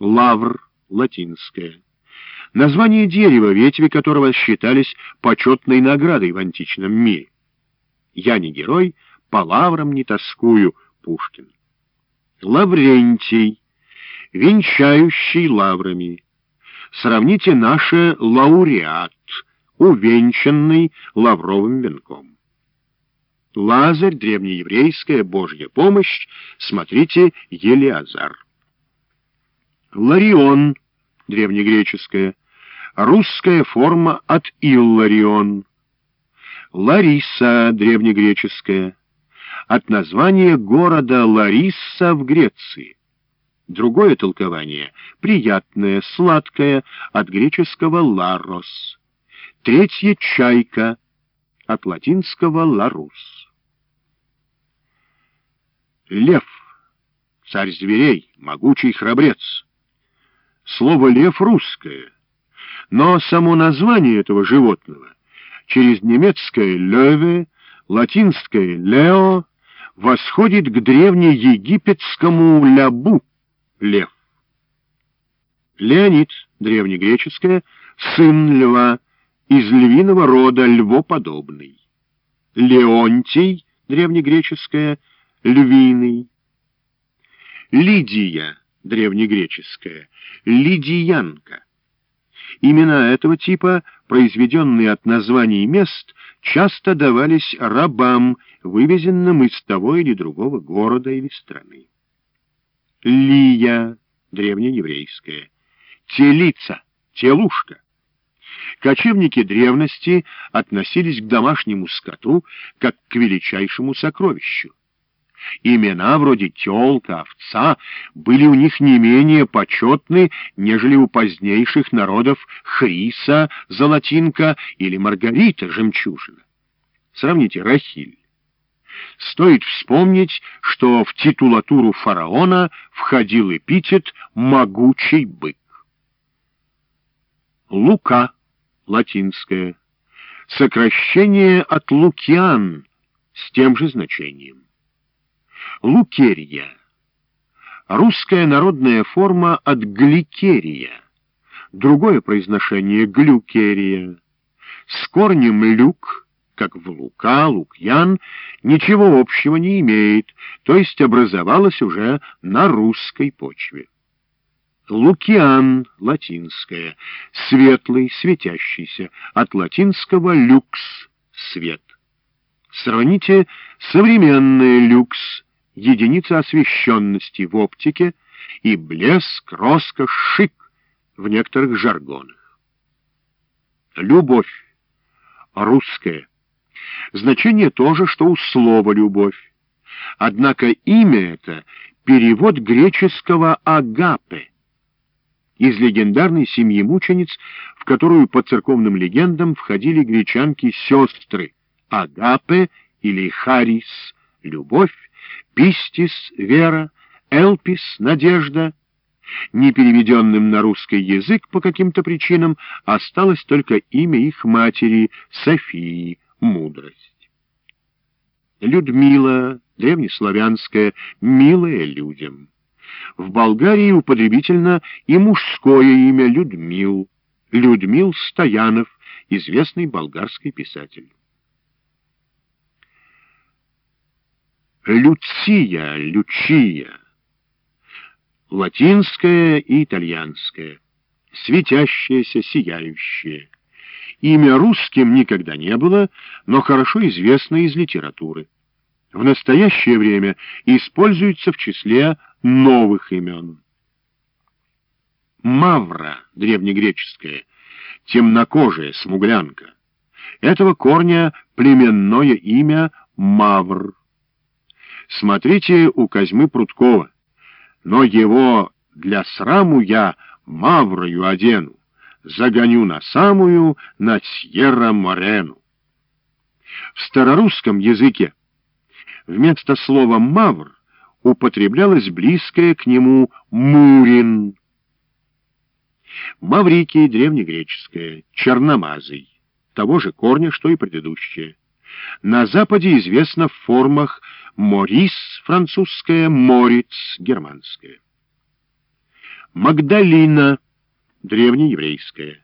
Лавр, латинское. Название дерева, ветви которого считались почетной наградой в античном мире. Я не герой, по лаврам не тоскую, Пушкин. Лаврентий, венчающий лаврами. Сравните наше лауреат, увенчанный лавровым венком. Лазарь, древнееврейская Божья помощь, смотрите Елиазар. Ларион, древнегреческая, русская форма от Илларион. Лариса, древнегреческая, от названия города Лариса в Греции. Другое толкование — приятное, сладкое, от греческого «ларос». Третье — «чайка», от латинского «ларус». Лев, царь зверей, могучий храбрец. Слово «лев» русское, но само название этого животного через немецкое «леве», латинское «лео» восходит к древнеегипетскому «лябу» — лев. Леонид, древнегреческое, сын льва, из львиного рода львоподобный. Леонтий, древнегреческое, львиный. Лидия, древнегреческая, лидиянка. Имена этого типа, произведенные от названий мест, часто давались рабам, вывезенным из того или другого города или страны. Лия, древнееврейская, телица, телушка. Кочевники древности относились к домашнему скоту как к величайшему сокровищу. Имена вроде «телка», «овца» были у них не менее почетны, нежели у позднейших народов Хриса, Золотинка или Маргарита, Жемчужина. Сравните Рахиль. Стоит вспомнить, что в титулатуру фараона входил эпитет «могучий бык». Лука, латинское, сокращение от лукиан с тем же значением. Лукерия. Русская народная форма от гликерия. Другое произношение — глюкерия. С корнем «люк», как в «лука», «лукьян», ничего общего не имеет, то есть образовалась уже на русской почве. Лукиан, латинское, светлый, светящийся, от латинского «люкс» — свет. Сравните современное «люкс» единица освещенности в оптике и блеск, роскошь, шик в некоторых жаргонах. Любовь. Русская. Значение то же, что у слова «любовь». Однако имя это — перевод греческого «агапе» из легендарной семьи мучениц, в которую по церковным легендам входили гречанки-сестры Агапе или Харис — любовь, Пистис — вера, Элпис — надежда. Не переведенным на русский язык по каким-то причинам осталось только имя их матери Софии — мудрость. Людмила, древнеславянская, милая людям. В Болгарии употребительно и мужское имя Людмил, Людмил Стоянов, известный болгарский писатель. Люция, Лючия. Латинское и итальянское. Светящееся, сияющее. Имя русским никогда не было, но хорошо известно из литературы. В настоящее время используется в числе новых имен. Мавра, древнегреческое, темнокожая смуглянка. Этого корня племенное имя Мавр. Смотрите у Козьмы Прудкова. Но его для сраму я маврою одену, загоню на самую, на Сьерра-Морену. В старорусском языке вместо слова «мавр» употреблялось близкое к нему «мурин». Маврикий древнегреческое, черномазый, того же корня, что и предыдущее. На Западе известно в формах Морис французское, Мориц германское. Магдалина, древнееврейская.